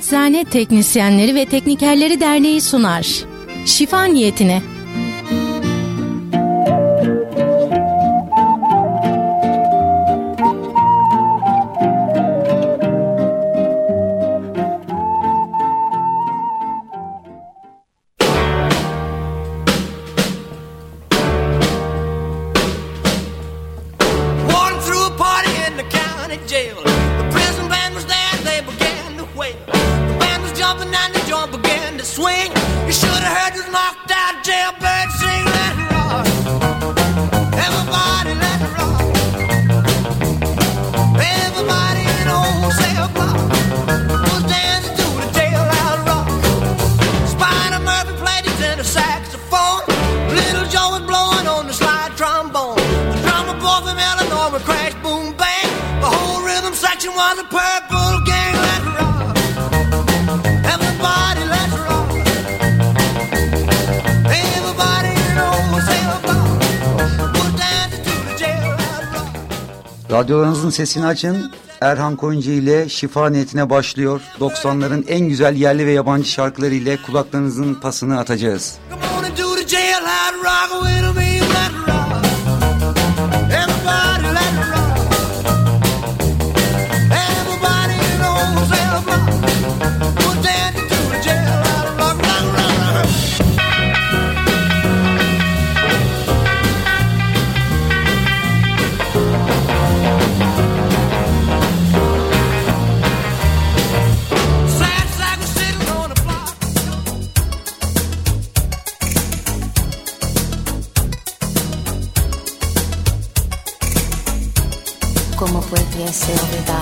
Eczane Teknisyenleri ve Teknikerleri Derneği sunar. Şifa niyetine. Radyolarınızın sesini açın. Erhan Koyuncu ile Şifa Niyetine başlıyor. 90'ların en güzel yerli ve yabancı şarkıları ile kulaklarınızın pasını atacağız. tell me about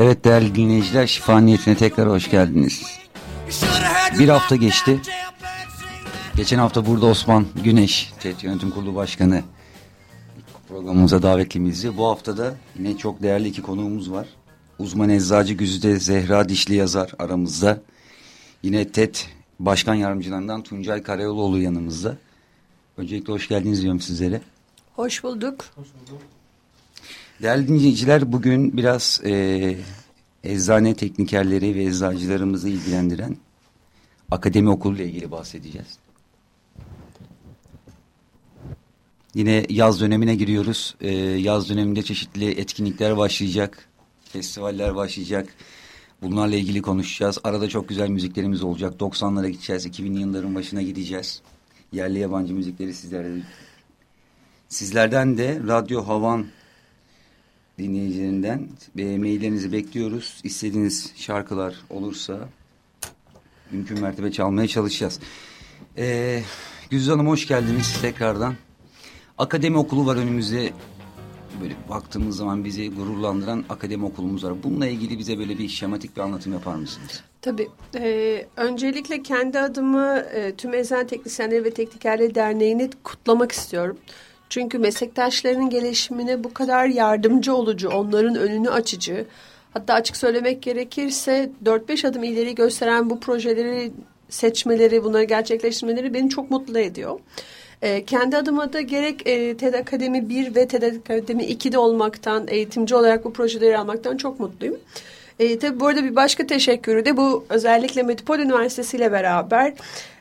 Evet değerli dinleyiciler şifa niyetine tekrar hoş geldiniz. Bir hafta geçti. Geçen hafta burada Osman Güneş, TET Yönetim Kurulu Başkanı programımıza davetlimizdi. Bu hafta da yine çok değerli iki konuğumuz var. Uzman eczacı Güzide Zehra Dişli yazar aramızda. Yine TET Başkan Yardımcılarından Tuncay Karayoloğlu yanımızda. Öncelikle hoş geldiniz diyorum sizlere. Hoş bulduk. Hoş bulduk. Değerli dinleyiciler bugün biraz e, eczane teknikerleri ve eczacılarımızı ilgilendiren akademi okulu ile ilgili bahsedeceğiz. Yine yaz dönemine giriyoruz. Ee, yaz döneminde çeşitli etkinlikler başlayacak. Festivaller başlayacak. Bunlarla ilgili konuşacağız. Arada çok güzel müziklerimiz olacak. 90'lara gideceğiz. 2000'li yılların başına gideceğiz. Yerli yabancı müzikleri sizlerle. Sizlerden de Radyo Havan dinleyicilerinden e, maillerinizi bekliyoruz. İstediğiniz şarkılar olursa mümkün mertebe çalmaya çalışacağız. Ee, Güzide Hanım hoş geldiniz tekrardan. Akademi okulu var önümüzde. Böyle baktığımız zaman bizi gururlandıran akademi okulumuz var. Bununla ilgili bize böyle bir şematik bir anlatım yapar mısınız? Tabii. E, öncelikle kendi adımı e, tüm Eczane Teknisyenleri ve Teknikerleri Derneği'ni kutlamak istiyorum. Çünkü meslektaşlarının gelişimine bu kadar yardımcı olucu, onların önünü açıcı, hatta açık söylemek gerekirse 4-5 adım ileri gösteren bu projeleri seçmeleri, bunları gerçekleştirmeleri beni çok mutlu ediyor. E, kendi adıma da gerek e, TED Akademi 1 ve TED Akademi 2'de olmaktan, eğitimci olarak bu projeleri almaktan çok mutluyum. E, tabii bu arada bir başka teşekkürü de bu özellikle Metropol Üniversitesi ile beraber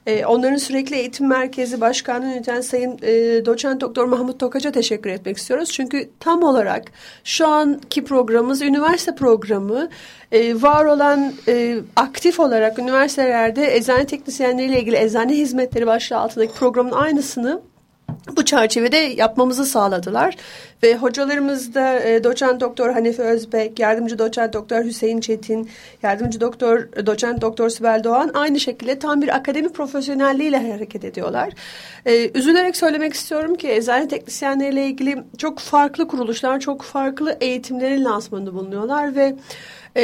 e, onların sürekli eğitim merkezi başkanlığı yöneten Sayın e, Doçent Doktor Mahmut Tokaç'a teşekkür etmek istiyoruz. Çünkü tam olarak şu anki programımız üniversite programı e, var olan e, aktif olarak üniversitelerde eczane teknisyenleriyle ilgili eczane hizmetleri başlığı altındaki programın aynısını bu çerçevede yapmamızı sağladılar ve hocalarımız da e, doçent doktor Hanife Özbek, yardımcı doçent doktor Hüseyin Çetin, yardımcı doktor doçent doktor Sibel Doğan aynı şekilde tam bir akademi profesyonelliğiyle hareket ediyorlar. E, üzülerek söylemek istiyorum ki eczane teknisyenleriyle ilgili çok farklı kuruluşlar, çok farklı eğitimlerin lansmanında bulunuyorlar ve e,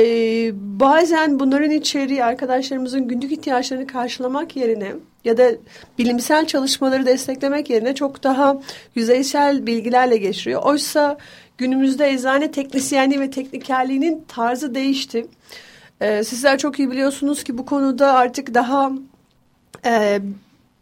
bazen bunların içeriği arkadaşlarımızın günlük ihtiyaçlarını karşılamak yerine ya da bilimsel çalışmaları desteklemek yerine çok daha yüzeysel bilgilerle geçiriyor. Oysa günümüzde eczane teknisyenliği ve teknikerliğinin tarzı değişti. Ee, sizler çok iyi biliyorsunuz ki bu konuda artık daha e,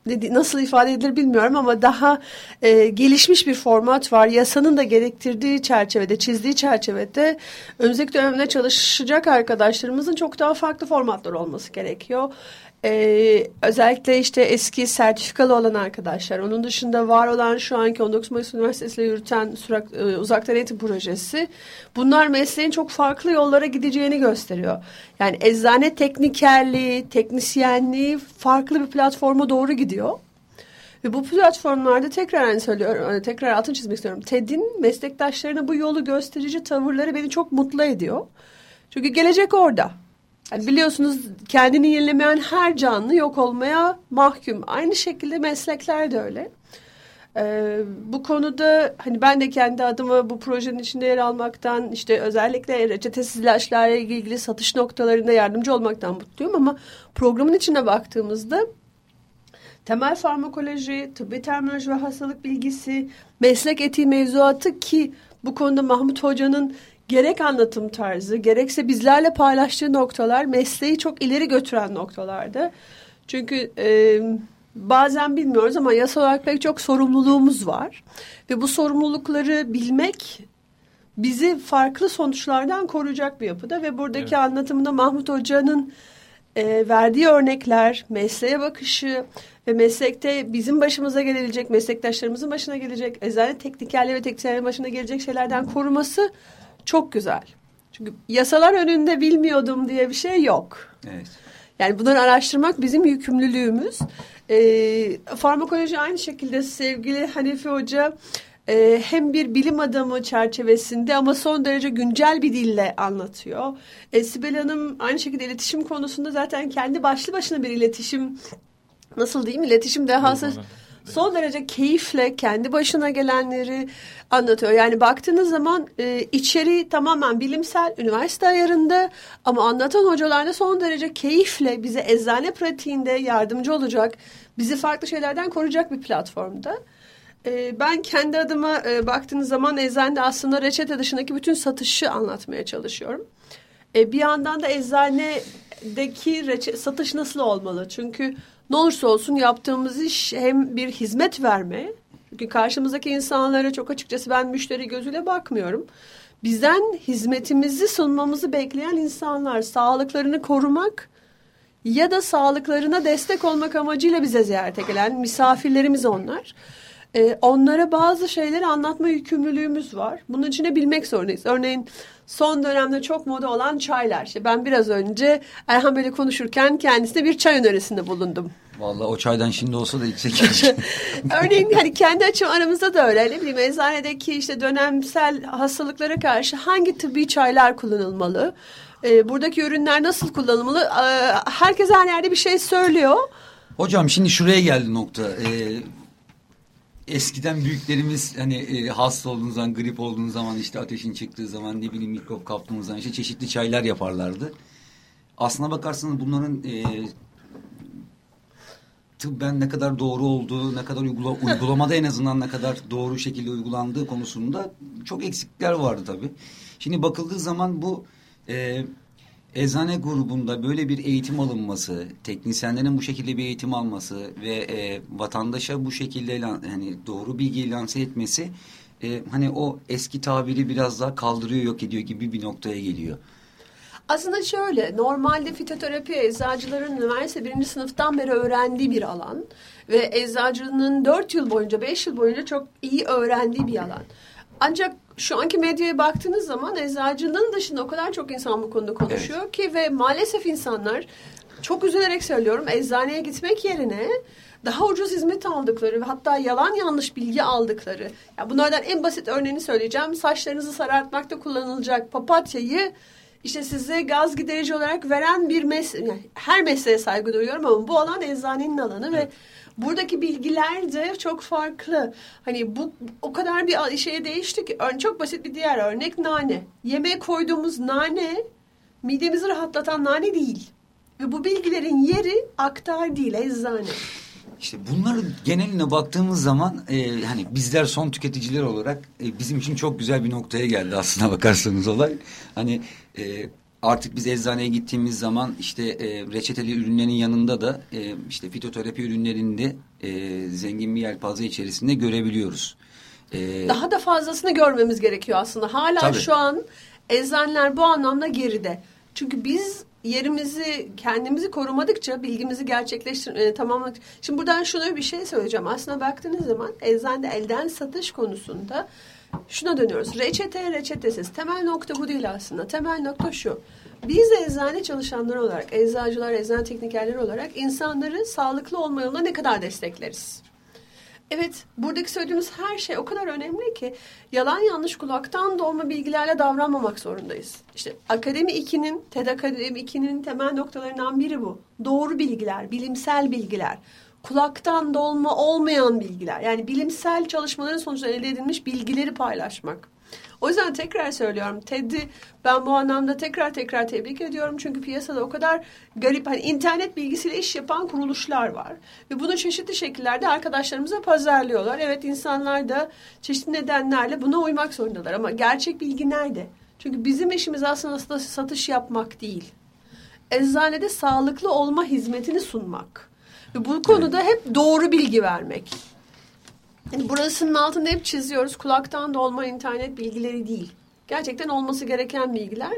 nasıl ifade edilir bilmiyorum ama daha e, gelişmiş bir format var. Yasanın da gerektirdiği çerçevede, çizdiği çerçevede önümüzdeki dönemde çalışacak arkadaşlarımızın çok daha farklı formatlar olması gerekiyor. Ee, özellikle işte eski sertifikalı olan arkadaşlar, onun dışında var olan şu anki 19 Mayıs Üniversitesi ile yürüten sürak, e, uzaktan eğitim projesi, bunlar mesleğin çok farklı yollara gideceğini gösteriyor. Yani eczane teknikerliği, teknisyenliği farklı bir platforma doğru gidiyor. Ve bu platformlarda tekrar yani söylüyorum, e, tekrar altın çizmek istiyorum. TED'in meslektaşlarına bu yolu gösterici tavırları beni çok mutlu ediyor. Çünkü gelecek orada. Yani biliyorsunuz kendini yenilemeyen her canlı yok olmaya mahkum. Aynı şekilde meslekler de öyle. Ee, bu konuda hani ben de kendi adımı bu projenin içinde yer almaktan işte özellikle reçetesiz ilaçlarla ilgili satış noktalarında yardımcı olmaktan mutluyum ama programın içine baktığımızda temel farmakoloji, tıbbi terminoloji ve hastalık bilgisi, meslek etiği mevzuatı ki bu konuda Mahmut Hoca'nın gerek anlatım tarzı gerekse bizlerle paylaştığı noktalar mesleği çok ileri götüren noktalardı. Çünkü e, bazen bilmiyoruz ama yasal olarak pek çok sorumluluğumuz var. Ve bu sorumlulukları bilmek bizi farklı sonuçlardan koruyacak bir yapıda. Ve buradaki evet. anlatımında Mahmut Hoca'nın e, verdiği örnekler, mesleğe bakışı ve meslekte bizim başımıza gelebilecek, meslektaşlarımızın başına gelecek, eczane teknikerleri ve teknisyenlerin başına gelecek şeylerden koruması çok güzel. Çünkü yasalar önünde bilmiyordum diye bir şey yok. Evet. Yani bunları araştırmak bizim yükümlülüğümüz. Ee, farmakoloji aynı şekilde sevgili Hanife Hoca e, hem bir bilim adamı çerçevesinde ama son derece güncel bir dille anlatıyor. E, Sibel Hanım aynı şekilde iletişim konusunda zaten kendi başlı başına bir iletişim nasıl diyeyim iletişim dehası son derece keyifle kendi başına gelenleri anlatıyor. Yani baktığınız zaman e, içeriği tamamen bilimsel üniversite ayarında ama anlatan hocalar da son derece keyifle bize eczane pratiğinde yardımcı olacak, bizi farklı şeylerden koruyacak bir platformda. E, ben kendi adıma e, baktığınız zaman eczanede aslında reçete dışındaki bütün satışı anlatmaya çalışıyorum. E, bir yandan da eczanedeki reçe, satış nasıl olmalı? Çünkü ne olursa olsun yaptığımız iş hem bir hizmet verme. Çünkü karşımızdaki insanlara çok açıkçası ben müşteri gözüyle bakmıyorum. Bizden hizmetimizi sunmamızı bekleyen insanlar sağlıklarını korumak ya da sağlıklarına destek olmak amacıyla bize ziyarete gelen misafirlerimiz onlar. Ee, onlara bazı şeyleri anlatma yükümlülüğümüz var. Bunun için de bilmek zorundayız. Örneğin son dönemde çok moda olan çaylar. İşte ben biraz önce Erhan Bey'le konuşurken kendisine bir çay önerisinde bulundum. Vallahi o çaydan şimdi olsa da içsek. Örneğin hani kendi açım aramızda da öyle. Ne bileyim eczanedeki işte dönemsel hastalıklara karşı hangi tıbbi çaylar kullanılmalı? Ee, buradaki ürünler nasıl kullanılmalı? Ee, herkes her yerde bir şey söylüyor. Hocam şimdi şuraya geldi nokta. Ee, eskiden büyüklerimiz hani e, hasta olduğunuz zaman, grip olduğunuz zaman işte ateşin çıktığı zaman ne bileyim mikrop kaptığınız zaman işte çeşitli çaylar yaparlardı. Aslına bakarsanız bunların e, tıbben ne kadar doğru olduğu, ne kadar uygula, uygulamada en azından ne kadar doğru şekilde uygulandığı konusunda çok eksikler vardı tabii. Şimdi bakıldığı zaman bu e, eczane grubunda böyle bir eğitim alınması, teknisyenlerin bu şekilde bir eğitim alması ve e, vatandaşa bu şekilde hani doğru bilgiyi lanse etmesi e, hani o eski tabiri biraz daha kaldırıyor yok ediyor gibi bir noktaya geliyor. Aslında şöyle, normalde fitoterapi eczacıların üniversite birinci sınıftan beri öğrendiği bir alan. Ve eczacının dört yıl boyunca, beş yıl boyunca çok iyi öğrendiği bir alan. Ancak şu anki medyaya baktığınız zaman eczacının dışında o kadar çok insan bu konuda konuşuyor evet. ki ve maalesef insanlar çok üzülerek söylüyorum eczaneye gitmek yerine daha ucuz hizmet aldıkları ve hatta yalan yanlış bilgi aldıkları. Ya bunlardan en basit örneğini söyleyeceğim. Saçlarınızı sarartmakta kullanılacak papatyayı işte size gaz giderici olarak veren bir meslek. Yani her mesleğe saygı duyuyorum ama bu alan eczanenin alanı evet. ve buradaki bilgiler de çok farklı. Hani bu o kadar bir şeye değişti ki çok basit bir diğer örnek nane. Yemeğe koyduğumuz nane midemizi rahatlatan nane değil. Ve bu bilgilerin yeri aktar değil eczane. İşte bunların geneline baktığımız zaman e, hani bizler son tüketiciler olarak e, bizim için çok güzel bir noktaya geldi aslına bakarsanız olay. Hani e, artık biz eczaneye gittiğimiz zaman işte e, reçeteli ürünlerin yanında da e, işte fitoterapi ürünlerinde e, zengin bir yelpaze içerisinde görebiliyoruz. E, Daha da fazlasını görmemiz gerekiyor aslında. Hala tabii. şu an eczaneler bu anlamda geride. Çünkü biz yerimizi kendimizi korumadıkça bilgimizi gerçekleştir e, tamamladık. Şimdi buradan şuna bir şey söyleyeceğim. Aslında baktığınız zaman eczanede elden satış konusunda şuna dönüyoruz. Reçete reçetesiz. Temel nokta bu değil aslında. Temel nokta şu. Biz eczane çalışanları olarak, eczacılar, eczane teknikerleri olarak insanları sağlıklı olma yolunda ne kadar destekleriz? Evet, buradaki söylediğimiz her şey o kadar önemli ki yalan yanlış kulaktan dolma bilgilerle davranmamak zorundayız. İşte Akademi 2'nin, TED Akademi 2'nin temel noktalarından biri bu. Doğru bilgiler, bilimsel bilgiler, kulaktan dolma olmayan bilgiler. Yani bilimsel çalışmaların sonucunda elde edilmiş bilgileri paylaşmak. O yüzden tekrar söylüyorum TED'i ben bu anlamda tekrar tekrar tebrik ediyorum. Çünkü piyasada o kadar garip hani internet bilgisiyle iş yapan kuruluşlar var. Ve bunu çeşitli şekillerde arkadaşlarımıza pazarlıyorlar. Evet insanlar da çeşitli nedenlerle buna uymak zorundalar. Ama gerçek bilgi nerede? Çünkü bizim işimiz aslında satış yapmak değil. Eczanede sağlıklı olma hizmetini sunmak. Ve bu konuda hep doğru bilgi vermek. Yani burasının altında hep çiziyoruz. Kulaktan dolma internet bilgileri değil. Gerçekten olması gereken bilgiler.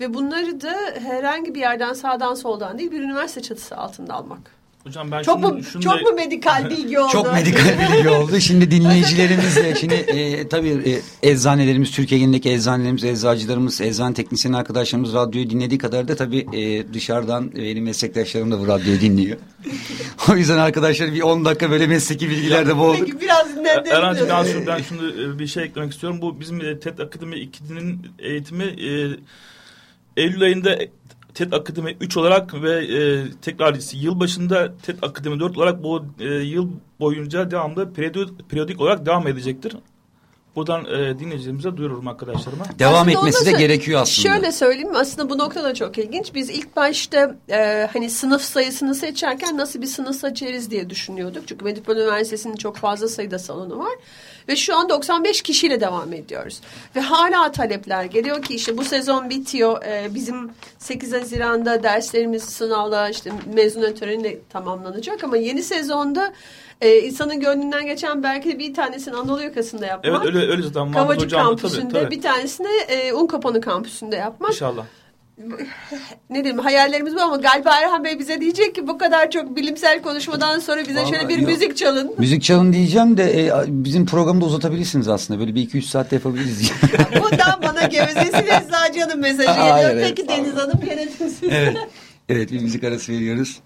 Ve bunları da herhangi bir yerden sağdan soldan değil bir üniversite çatısı altında almak. Hocam ben çok şunu, mu şunu çok da... mu medikal bilgi oldu? çok medikal bilgi oldu. Şimdi dinleyicilerimiz de şimdi e, tabii e, eczanelerimiz Türkiye genelindeki eczanelerimiz, eczacılarımız, eczane teknisyen arkadaşlarımız radyoyu dinlediği kadar da tabii e, dışarıdan benim meslektaşlarım da bu radyoyu dinliyor. o yüzden arkadaşlar bir 10 dakika böyle mesleki bilgilerde boğulduk. Peki biraz ne Erhan'cığım ben, şunu, ben şunu e, bir şey eklemek istiyorum. Bu bizim e, TED Akademi 2'nin eğitimi e, Eylül ayında TED Akademi 3 olarak ve e, tekrar yıl başında TED Akademi 4 olarak bu e, yıl boyunca devamlı periyodik, periyodik olarak devam edecektir. Buradan e, dinleyicilerimize duyururum arkadaşlarıma. Devam Aslında etmesi de gerekiyor aslında. Şöyle söyleyeyim aslında bu noktada çok ilginç. Biz ilk başta e, hani sınıf sayısını seçerken nasıl bir sınıf seçeriz diye düşünüyorduk. Çünkü Medipol Üniversitesi'nin çok fazla sayıda salonu var. Ve şu an 95 kişiyle devam ediyoruz. Ve hala talepler geliyor ki işte bu sezon bitiyor. E, bizim 8 Haziran'da derslerimiz sınavla işte mezuniyet töreniyle tamamlanacak. Ama yeni sezonda e, insanın gönlünden geçen belki bir tanesini Anadolu yakasında yapmak. Evet öyle öyle zaten. Kavacık Hocam kampüsünde tabii, tabii. bir tanesini e, Unkapanı kampüsünde yapmak. İnşallah. Ne diyeyim hayallerimiz bu ama galiba Erhan Bey bize diyecek ki bu kadar çok bilimsel konuşmadan sonra bize şöyle Vallahi bir yok. müzik çalın. Müzik çalın diyeceğim de e, bizim programı da uzatabilirsiniz aslında. Böyle bir iki üç saatte yapabiliriz. Bundan bana gevezesi Eczacı Hanım mesajı geliyor. Evet, Peki Deniz Hanım yönetimsiz. evet. Evet bir müzik arası veriyoruz.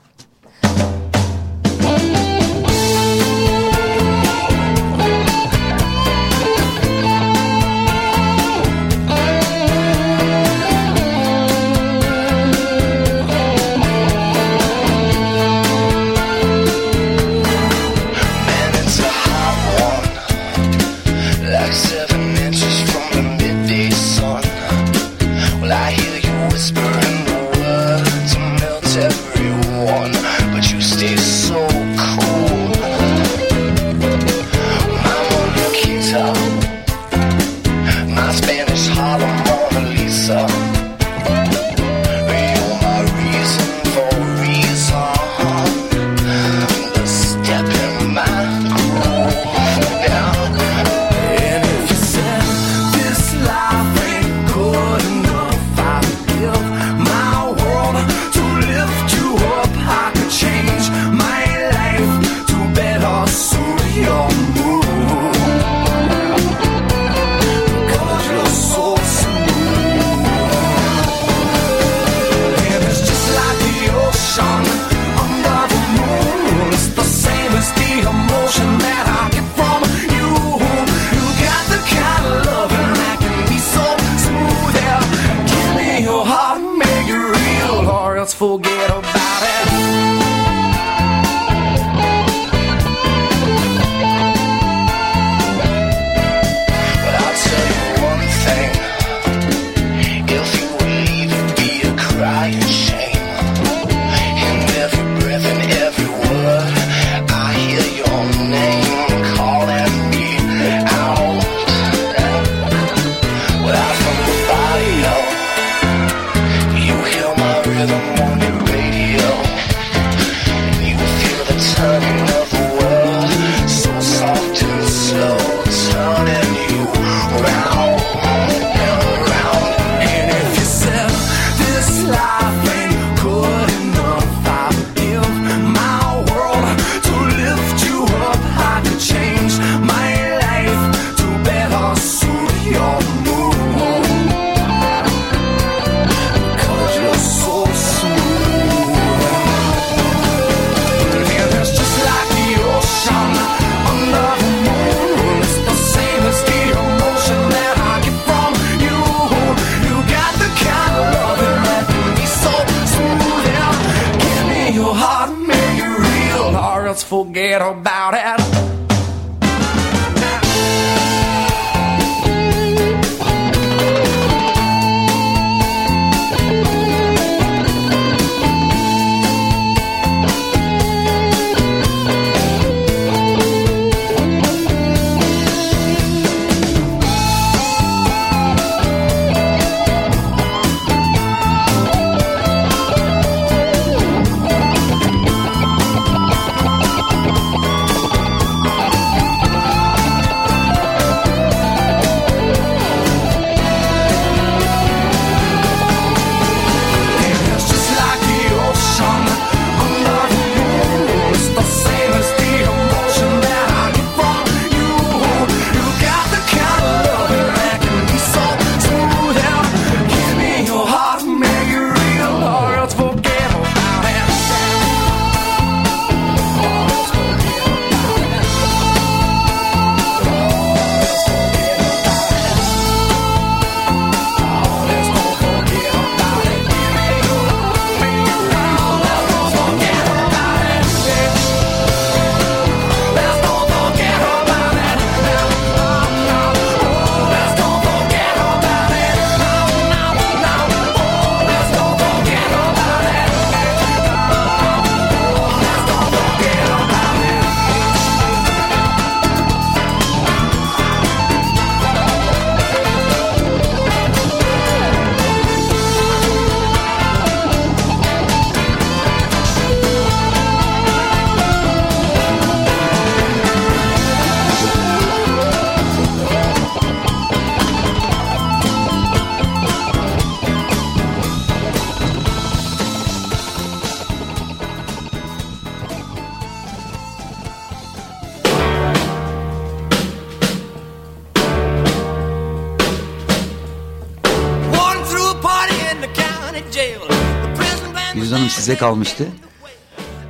Size kalmıştı.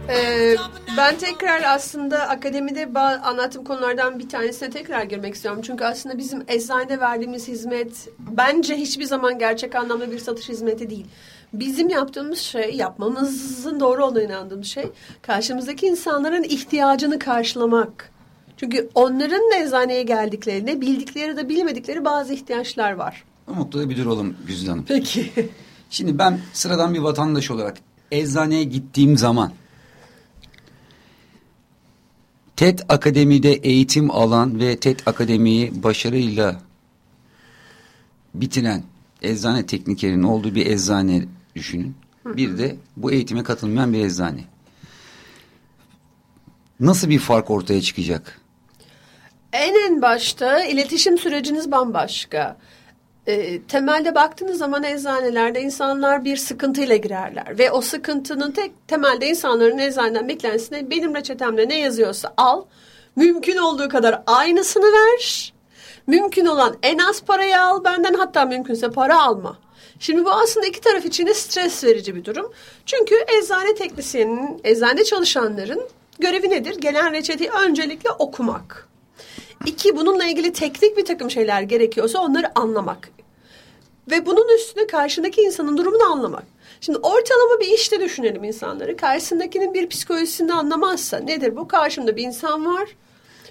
Ee, ben tekrar aslında akademide anlattığım konulardan bir tanesine tekrar girmek istiyorum. Çünkü aslında bizim eczanede verdiğimiz hizmet bence hiçbir zaman gerçek anlamda bir satış hizmeti değil. Bizim yaptığımız şey, yapmamızın doğru olduğuna inandığım şey, karşımızdaki insanların ihtiyacını karşılamak. Çünkü onların da eczaneye geldiklerinde bildikleri da bilmedikleri bazı ihtiyaçlar var. Noktada bir duralım Güzide Hanım. Peki. Şimdi ben sıradan bir vatandaş olarak eczaneye gittiğim zaman TED Akademi'de eğitim alan ve TED Akademi'yi başarıyla bitiren eczane teknikerinin olduğu bir eczane düşünün. Bir de bu eğitime katılmayan bir eczane. Nasıl bir fark ortaya çıkacak? En en başta iletişim süreciniz bambaşka. E, temelde baktığınız zaman eczanelerde insanlar bir sıkıntıyla girerler. Ve o sıkıntının tek temelde insanların eczaneden beklentisi benim reçetemde ne yazıyorsa al. Mümkün olduğu kadar aynısını ver. Mümkün olan en az parayı al benden hatta mümkünse para alma. Şimdi bu aslında iki taraf için de stres verici bir durum. Çünkü eczane teknisyeninin, eczane çalışanların görevi nedir? Gelen reçeteyi öncelikle okumak. İki, bununla ilgili teknik bir takım şeyler gerekiyorsa onları anlamak. Ve bunun üstüne karşındaki insanın durumunu anlamak. Şimdi ortalama bir işte düşünelim insanları. Karşısındakinin bir psikolojisini anlamazsa nedir bu? Karşımda bir insan var.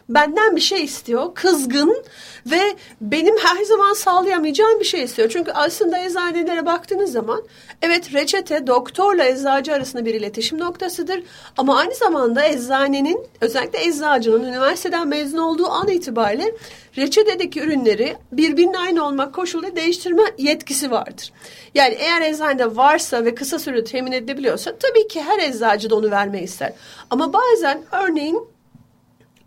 Benden bir şey istiyor. Kızgın ve benim her zaman sağlayamayacağım bir şey istiyor. Çünkü aslında eczanelere baktığınız zaman evet reçete doktorla eczacı arasında bir iletişim noktasıdır. Ama aynı zamanda eczanenin özellikle eczacının üniversiteden mezun olduğu an itibariyle reçetedeki ürünleri birbirinin aynı olmak koşuluyla değiştirme yetkisi vardır. Yani eğer eczanede varsa ve kısa sürede temin edilebiliyorsa tabii ki her eczacı da onu vermeyi ister. Ama bazen örneğin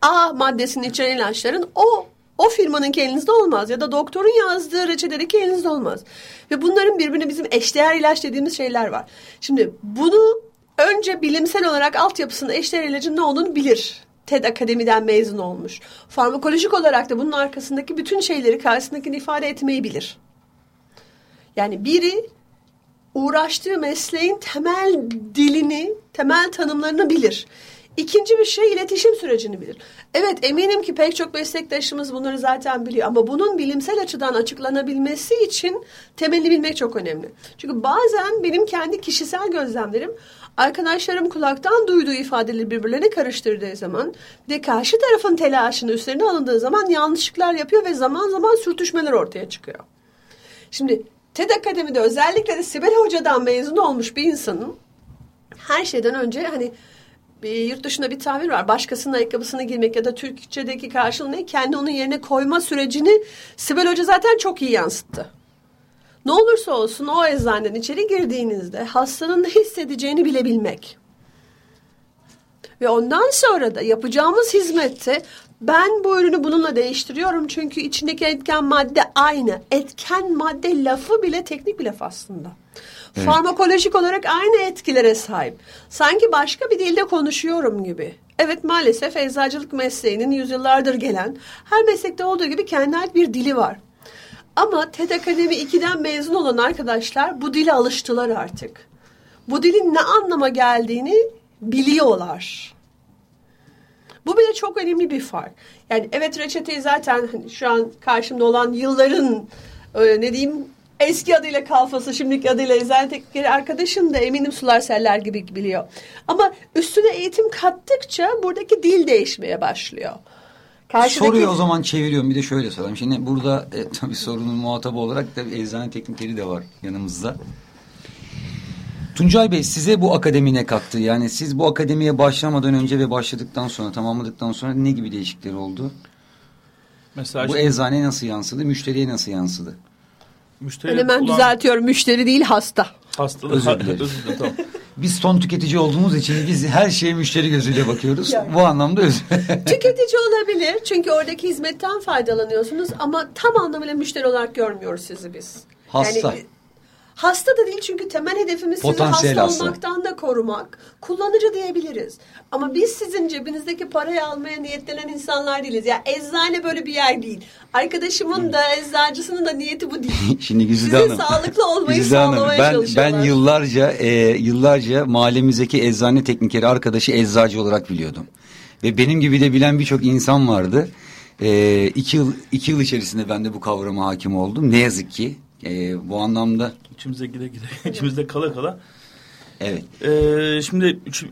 A maddesini içeren ilaçların o o firmanın elinizde olmaz ya da doktorun yazdığı reçetedeki elinizde olmaz. Ve bunların birbirine bizim eşdeğer ilaç dediğimiz şeyler var. Şimdi bunu önce bilimsel olarak altyapısında eşdeğer ilacın ne olduğunu bilir. TED Akademi'den mezun olmuş. Farmakolojik olarak da bunun arkasındaki bütün şeyleri karşısındakini ifade etmeyi bilir. Yani biri uğraştığı mesleğin temel dilini, temel tanımlarını bilir. İkinci bir şey iletişim sürecini bilir. Evet eminim ki pek çok meslektaşımız bunları zaten biliyor ama bunun bilimsel açıdan açıklanabilmesi için temelini bilmek çok önemli. Çünkü bazen benim kendi kişisel gözlemlerim arkadaşlarım kulaktan duyduğu ifadeleri birbirlerine karıştırdığı zaman ve karşı tarafın telaşını üstlerine alındığı zaman yanlışlıklar yapıyor ve zaman zaman sürtüşmeler ortaya çıkıyor. Şimdi TED Akademi'de özellikle de Sibel Hoca'dan mezun olmuş bir insanın her şeyden önce hani bir yurt dışında bir tabir var. Başkasının ayakkabısına girmek ya da Türkçedeki karşılığı ne? Kendi onun yerine koyma sürecini Sibel Hoca zaten çok iyi yansıttı. Ne olursa olsun o eczaneden içeri girdiğinizde hastanın ne hissedeceğini bilebilmek. Ve ondan sonra da yapacağımız hizmette ben bu ürünü bununla değiştiriyorum çünkü içindeki etken madde aynı. Etken madde lafı bile teknik bir laf aslında. Evet. Farmakolojik olarak aynı etkilere sahip. Sanki başka bir dilde konuşuyorum gibi. Evet maalesef eczacılık mesleğinin yüzyıllardır gelen her meslekte olduğu gibi kendine ait bir dili var. Ama TED Akademi 2'den mezun olan arkadaşlar bu dile alıştılar artık. Bu dilin ne anlama geldiğini biliyorlar. Bu bile çok önemli bir fark. Yani evet reçeteyi zaten hani şu an karşımda olan yılların e, ne diyeyim eski adıyla kalfası şimdiki adıyla eczane teknikeri arkadaşım da eminim sular seller gibi biliyor. Ama üstüne eğitim kattıkça buradaki dil değişmeye başlıyor. Karşıdaki- Soruyu o zaman çeviriyorum. Bir de şöyle sorayım. Şimdi burada e, tabii sorunun muhatabı olarak da eczane teknikeri de var yanımızda. Tuncay Bey size bu akademi ne kattı? Yani siz bu akademiye başlamadan önce ve başladıktan sonra tamamladıktan sonra ne gibi değişiklikler oldu? Mesela Bu şimdi eczaneye nasıl yansıdı? Müşteriye nasıl yansıdı? Müşteri Ben hemen olan düzeltiyorum. Müşteri değil hasta. hastalık Özür dilerim. özür dilerim tamam. Biz son tüketici olduğumuz için biz her şeye müşteri gözüyle bakıyoruz. Yani. Bu anlamda özür Tüketici olabilir. Çünkü oradaki hizmetten faydalanıyorsunuz ama tam anlamıyla müşteri olarak görmüyoruz sizi biz. Hasta. Yani, Hasta da değil çünkü temel hedefimiz sizi Potansiyel hasta hasta. olmaktan da korumak. Kullanıcı diyebiliriz. Ama biz sizin cebinizdeki parayı almaya niyetlenen insanlar değiliz. Ya eczane böyle bir yer değil. Arkadaşımın da eczacısının da niyeti bu değil. Şimdi Güzide Sizin Hanım. sağlıklı olmayı Güzide Hanım, sağlamaya ben, çalışıyorlar. ben yıllarca e, yıllarca mahallemizdeki eczane teknikeri arkadaşı eczacı olarak biliyordum. Ve benim gibi de bilen birçok insan vardı. E, iki, yıl, iki yıl içerisinde ben de bu kavrama hakim oldum. Ne yazık ki e, bu anlamda İçimize gide gide, içimizde kala kala. evet. Ee, şimdi üç,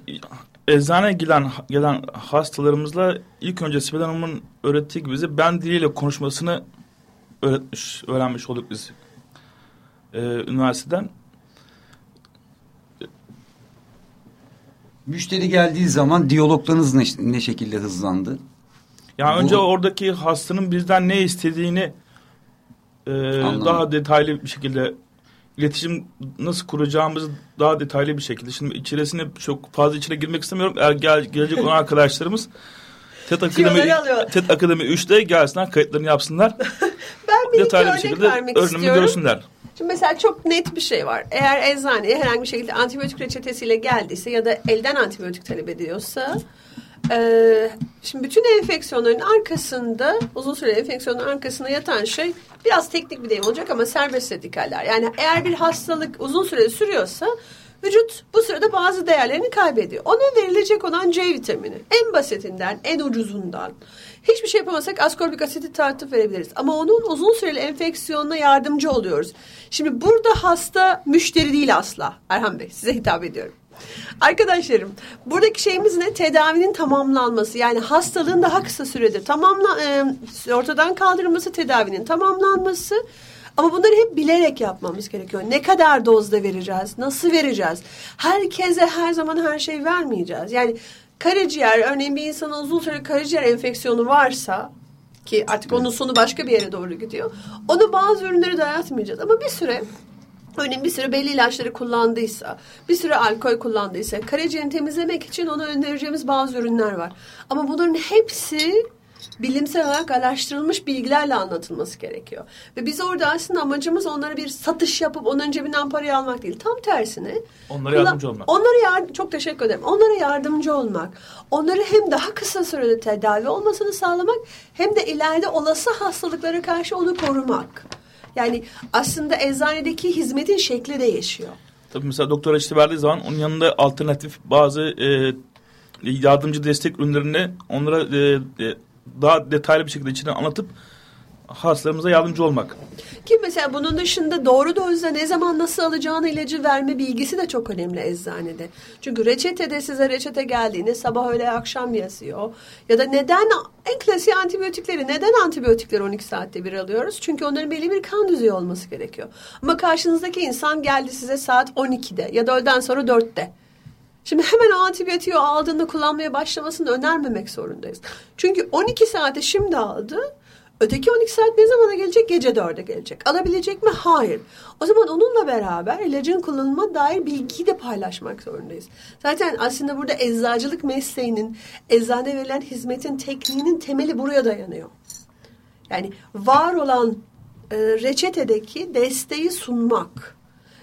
eczaneye gelen gelen hastalarımızla ilk önce Sibel Hanım'ın öğrettiği gibi bize ben diliyle konuşmasını öğretmiş, öğrenmiş olduk biz ee, üniversiteden. Müşteri geldiği zaman diyaloglarınız ne, ne şekilde hızlandı? Yani Bu- önce oradaki hastanın bizden ne istediğini e, Anladım. daha detaylı bir şekilde iletişim nasıl kuracağımızı daha detaylı bir şekilde. Şimdi içerisine çok fazla içine girmek istemiyorum. Eğer gel, gelecek olan arkadaşlarımız TED Akademi. TED Akademi 3'te gelsinler kayıtlarını yapsınlar. Ben bir detaylı bir şekilde istiyorum. görsünler. Şimdi mesela çok net bir şey var. Eğer eczaneye herhangi bir şekilde antibiyotik reçetesiyle geldiyse ya da elden antibiyotik talep ediyorsa e, şimdi bütün enfeksiyonların arkasında uzun süreli enfeksiyonun arkasında yatan şey biraz teknik bir deyim olacak ama serbest radikaller. Yani eğer bir hastalık uzun süreli sürüyorsa vücut bu sırada bazı değerlerini kaybediyor. Ona verilecek olan C vitamini en basitinden en ucuzundan hiçbir şey yapamasak askorбik asiti tartıp verebiliriz. Ama onun uzun süreli enfeksiyonuna yardımcı oluyoruz. Şimdi burada hasta müşteri değil asla. Erhan Bey size hitap ediyorum. Arkadaşlarım buradaki şeyimiz ne? Tedavinin tamamlanması. Yani hastalığın daha kısa sürede tamamla, e, ortadan kaldırılması, tedavinin tamamlanması. Ama bunları hep bilerek yapmamız gerekiyor. Ne kadar dozda vereceğiz? Nasıl vereceğiz? Herkese her zaman her şey vermeyeceğiz. Yani karaciğer örneğin bir insanın uzun süre karaciğer enfeksiyonu varsa ki artık onun sonu başka bir yere doğru gidiyor. Ona bazı ürünleri dayatmayacağız ama bir süre Örneğin bir süre belli ilaçları kullandıysa, bir süre alkol kullandıysa, karaciğerini temizlemek için ona önereceğimiz bazı ürünler var. Ama bunların hepsi bilimsel olarak araştırılmış bilgilerle anlatılması gerekiyor. Ve biz orada aslında amacımız onlara bir satış yapıp onların cebinden parayı almak değil. Tam tersine. Onlara yardımcı olmak. Onlara yar- çok teşekkür ederim. Onlara yardımcı olmak. Onları hem daha kısa sürede tedavi olmasını sağlamak hem de ileride olası hastalıklara karşı onu korumak. Yani aslında eczanedeki hizmetin şekli değişiyor. Tabii mesela doktor reçete verdiği zaman onun yanında alternatif bazı e, yardımcı destek ürünlerini onlara e, e, daha detaylı bir şekilde içine anlatıp hastalarımıza yardımcı olmak. Ki mesela bunun dışında doğru dozda ne zaman nasıl alacağını ilacı verme bilgisi de çok önemli eczanede. Çünkü reçetede size reçete geldiğinde sabah öğle akşam yazıyor. Ya da neden en klasik antibiyotikleri neden antibiyotikleri 12 saatte bir alıyoruz? Çünkü onların belli bir kan düzeyi olması gerekiyor. Ama karşınızdaki insan geldi size saat 12'de ya da öğleden sonra 4'te. Şimdi hemen o antibiyotiği aldığında kullanmaya başlamasını önermemek zorundayız. Çünkü 12 saate şimdi aldı. Öteki 12 saat ne zamana gelecek? Gece 4'e gelecek. Alabilecek mi? Hayır. O zaman onunla beraber ilacın kullanıma dair bilgiyi de paylaşmak zorundayız. Zaten aslında burada eczacılık mesleğinin, eczane verilen hizmetin tekniğinin temeli buraya dayanıyor. Yani var olan e, reçetedeki desteği sunmak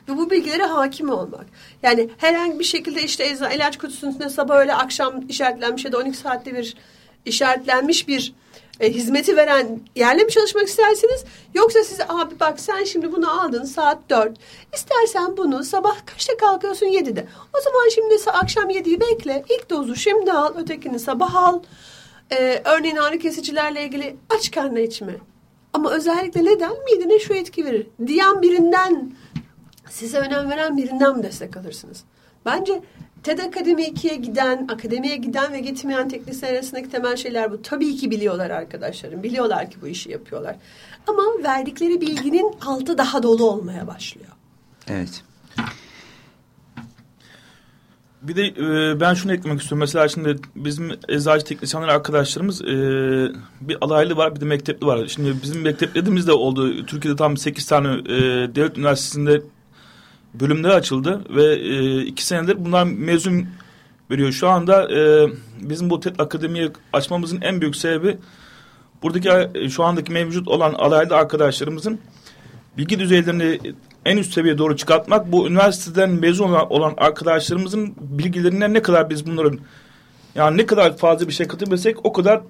ve bu bilgilere hakim olmak. Yani herhangi bir şekilde işte ilaç kutusunun üstünde sabah öyle akşam işaretlenmiş ya da 12 saatte bir işaretlenmiş bir e, hizmeti veren yerle mi çalışmak istersiniz? Yoksa size abi bak sen şimdi bunu aldın saat 4. İstersen bunu sabah kaçta kalkıyorsun 7'de. O zaman şimdi akşam 7'yi bekle. İlk dozu şimdi al, ötekini sabah al. Ee, örneğin ağrı kesicilerle ilgili aç karnına içme. Ama özellikle neden? Midene şu etki verir. Diyen birinden, size önem veren birinden mi destek alırsınız? Bence TED Akademi 2'ye giden, akademiye giden ve gitmeyen teknisyen arasındaki temel şeyler bu. Tabii ki biliyorlar arkadaşlarım. Biliyorlar ki bu işi yapıyorlar. Ama verdikleri bilginin altı daha dolu olmaya başlıyor. Evet. Bir de e, ben şunu eklemek istiyorum. Mesela şimdi bizim eczacı teknisyenler arkadaşlarımız e, bir alaylı var bir de mektepli var. Şimdi bizim mekteplerimiz de oldu. Türkiye'de tam 8 tane e, devlet üniversitesinde bölümleri açıldı ve e, iki senedir bunlar mezun veriyor. Şu anda e, bizim bu TED Akademi'yi açmamızın en büyük sebebi buradaki e, şu andaki mevcut olan alaylı arkadaşlarımızın bilgi düzeylerini en üst seviyeye doğru çıkartmak bu üniversiteden mezun olan, olan arkadaşlarımızın bilgilerine ne kadar biz bunların yani ne kadar fazla bir şey katabilsek o kadar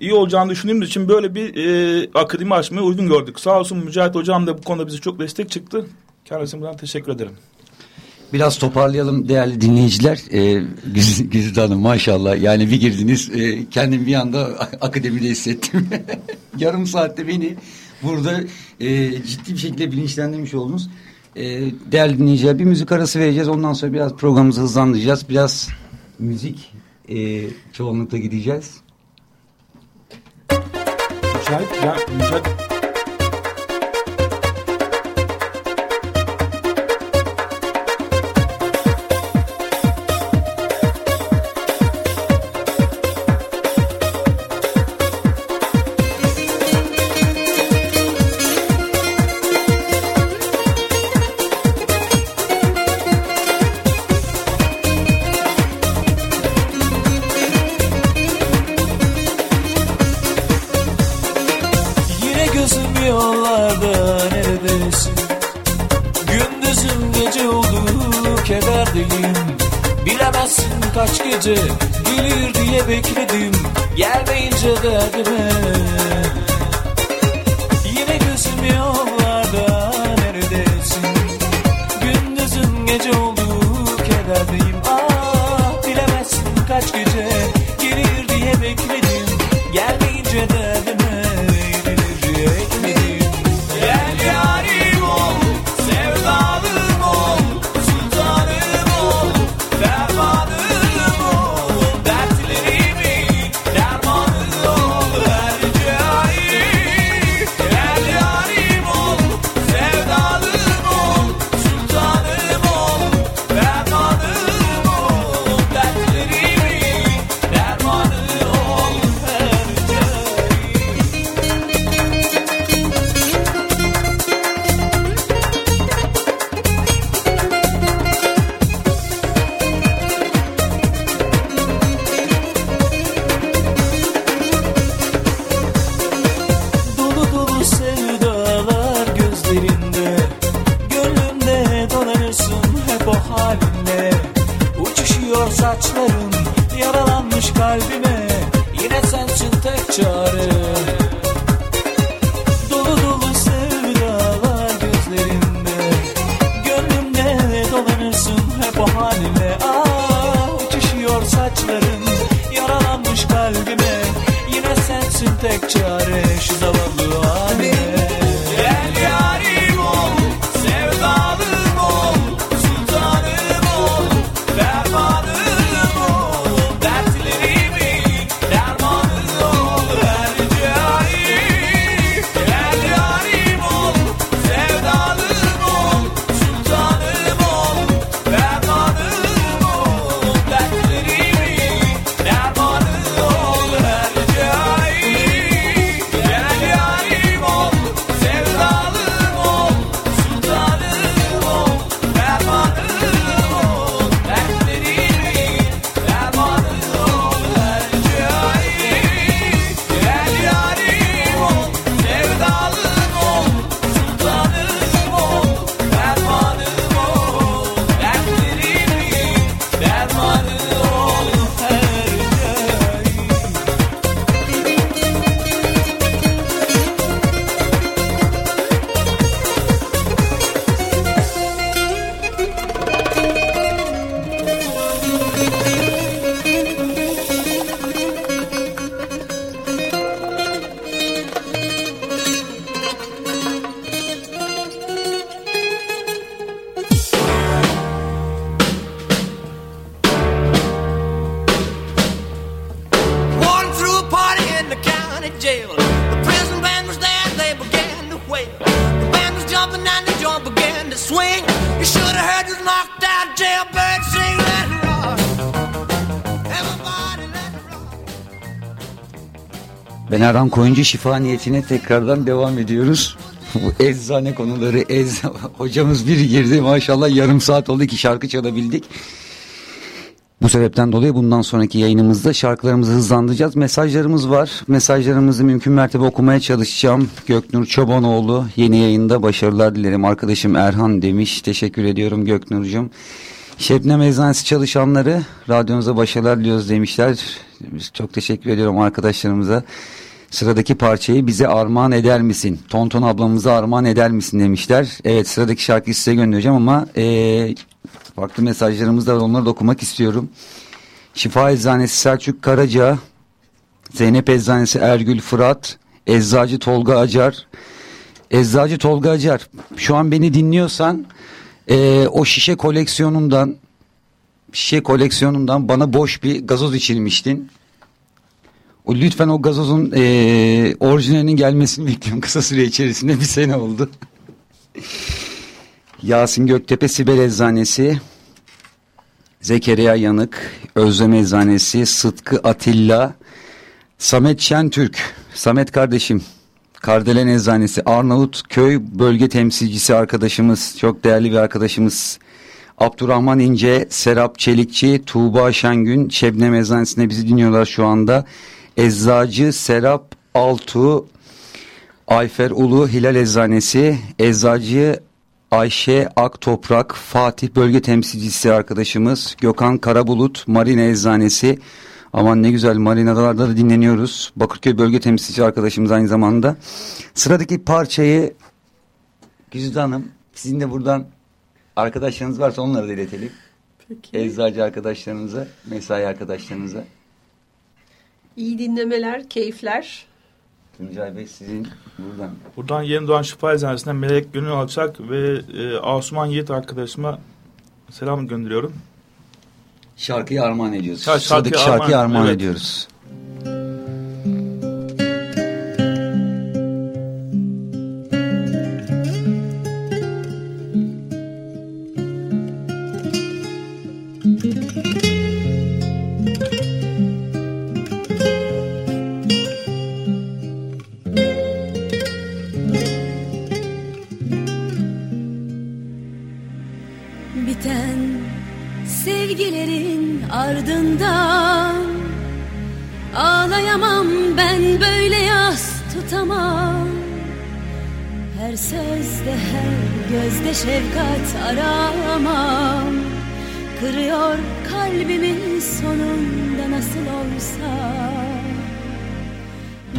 iyi olacağını düşündüğümüz için böyle bir e, akademi açmayı uygun gördük. Sağ olsun Mücahit Hocam da bu konuda bize çok destek çıktı. Kendisine buradan teşekkür ederim. Biraz toparlayalım değerli dinleyiciler. Ee, Güzide Hanım maşallah yani bir girdiniz e, kendim bir anda akademide hissettim. Yarım saatte beni burada e, ciddi bir şekilde bilinçlendirmiş oldunuz. E, değerli dinleyiciler bir müzik arası vereceğiz. Ondan sonra biraz programımızı hızlandıracağız. Biraz müzik e, çoğunlukla gideceğiz. Müsait, ja, right. gelince Gelir diye bekledim. Gelmeyince derdime Erhan Koyuncu şifa niyetine tekrardan devam ediyoruz. Bu eczane konuları ez hocamız bir girdi maşallah yarım saat oldu ki şarkı çalabildik. Bu sebepten dolayı bundan sonraki yayınımızda şarkılarımızı hızlandıracağız. Mesajlarımız var. Mesajlarımızı mümkün mertebe okumaya çalışacağım. Göknur Çobanoğlu yeni yayında başarılar dilerim. Arkadaşım Erhan demiş. Teşekkür ediyorum Göknur'cum. Şebnem Eczanesi çalışanları radyonuza başarılar diliyoruz demişler. Çok teşekkür ediyorum arkadaşlarımıza. Sıradaki parçayı bize armağan eder misin? Tonton ablamıza armağan eder misin demişler. Evet sıradaki şarkıyı size göndereceğim ama e, farklı mesajlarımız da var onları da okumak istiyorum. Şifa Eczanesi Selçuk Karaca, Zeynep Eczanesi Ergül Fırat, Eczacı Tolga Acar. Eczacı Tolga Acar şu an beni dinliyorsan e, o şişe koleksiyonundan şişe koleksiyonundan bana boş bir gazoz içirmiştin. Lütfen o gazozun e, orijinalinin gelmesini bekliyorum kısa süre içerisinde bir sene oldu. Yasin Göktepe Sibel Eczanesi, Zekeriya Yanık, Özlem Eczanesi, Sıtkı Atilla, Samet Şentürk, Samet kardeşim, Kardelen Eczanesi, Arnavut Köy Bölge Temsilcisi arkadaşımız, çok değerli bir arkadaşımız. Abdurrahman İnce, Serap Çelikçi, Tuğba Şengün, Şebnem Eczanesi'nde bizi dinliyorlar şu anda. Eczacı Serap Altu, Ayfer Ulu Hilal Eczanesi, Eczacı Ayşe Aktoprak, Fatih Bölge Temsilcisi arkadaşımız, Gökhan Karabulut, Marina Eczanesi. Aman ne güzel marinalarda da dinleniyoruz. Bakırköy Bölge Temsilcisi arkadaşımız aynı zamanda. Sıradaki parçayı Güzide Hanım, sizin de buradan arkadaşlarınız varsa onları da iletelim. Peki. Eczacı arkadaşlarınıza, mesai arkadaşlarınıza. İyi dinlemeler, keyifler. Tuncay Bey sizin buradan. Buradan Yeni Doğan Şifa Eczanesi'nden Melek Gönül Alçak ve e, Asuman Yiğit arkadaşıma selam gönderiyorum. Şarkıyı armağan ediyoruz. Şarkıyı Sıradaki şarkıyı armağan- armağan evet. ediyoruz. Ağlayamam ben böyle yas tutamam. Her sözde her gözde şefkat aramam Kırıyor kalbimin sonunda nasıl olsa.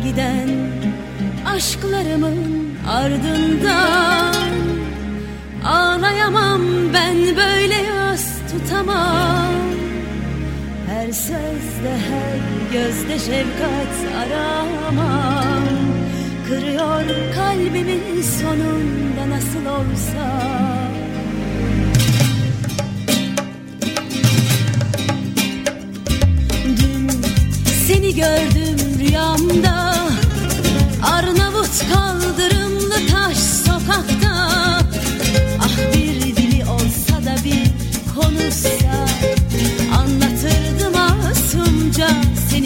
Giden aşklarımın ardından Ağlayamam ben böyle yas tutamam Her sözde her gözde şefkat aramam Kırıyor kalbimin sonunda nasıl olsa. Dün seni gördüm rüyamda. Arnavut kaldırımlı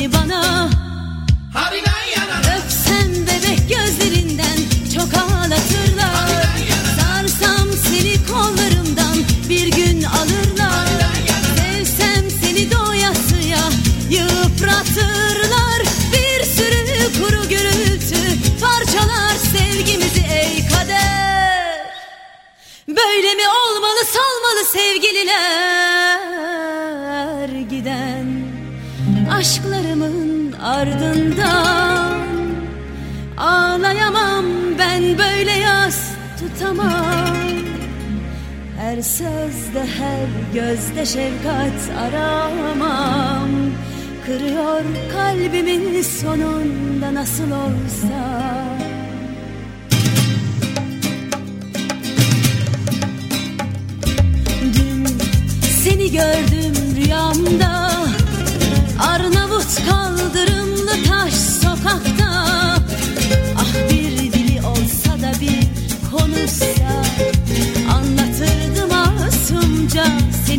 seni bana? Öpsem bebek gözlerinden çok ağlatırlar. Sarsam seni kollarımdan bir gün alırlar. Sevsem seni doyasıya yıpratırlar. Bir sürü kuru gürültü parçalar sevgimizi ey kader. Böyle mi olmalı salmalı sevgililer ardından Ağlayamam ben böyle yas tutamam. Her sözde her gözde şefkat aramam. Kırıyor kalbimin sonunda nasıl olsa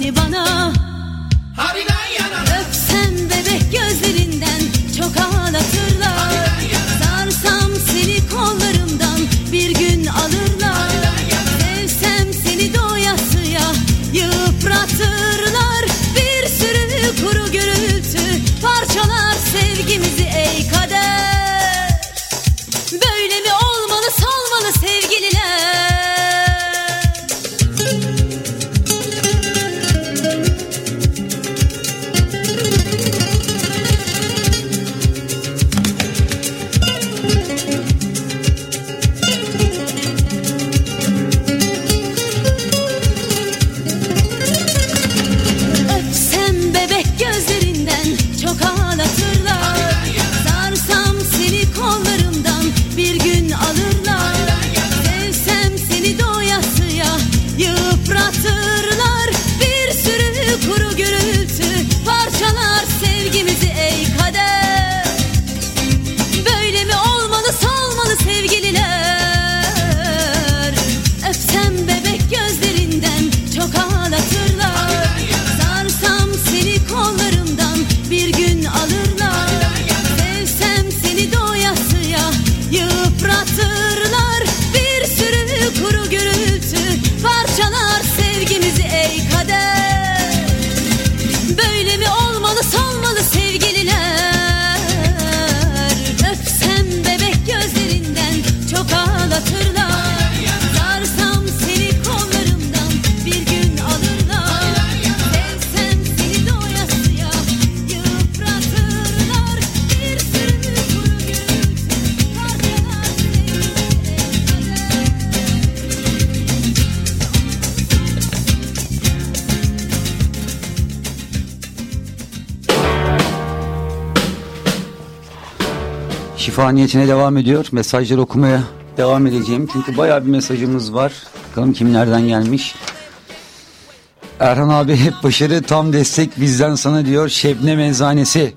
seni bana Şifa niyetine devam ediyor. Mesajları okumaya devam edeceğim. Çünkü bayağı bir mesajımız var. Bakalım kimlerden gelmiş. Erhan abi hep başarı tam destek bizden sana diyor. Şebnem Eczanesi.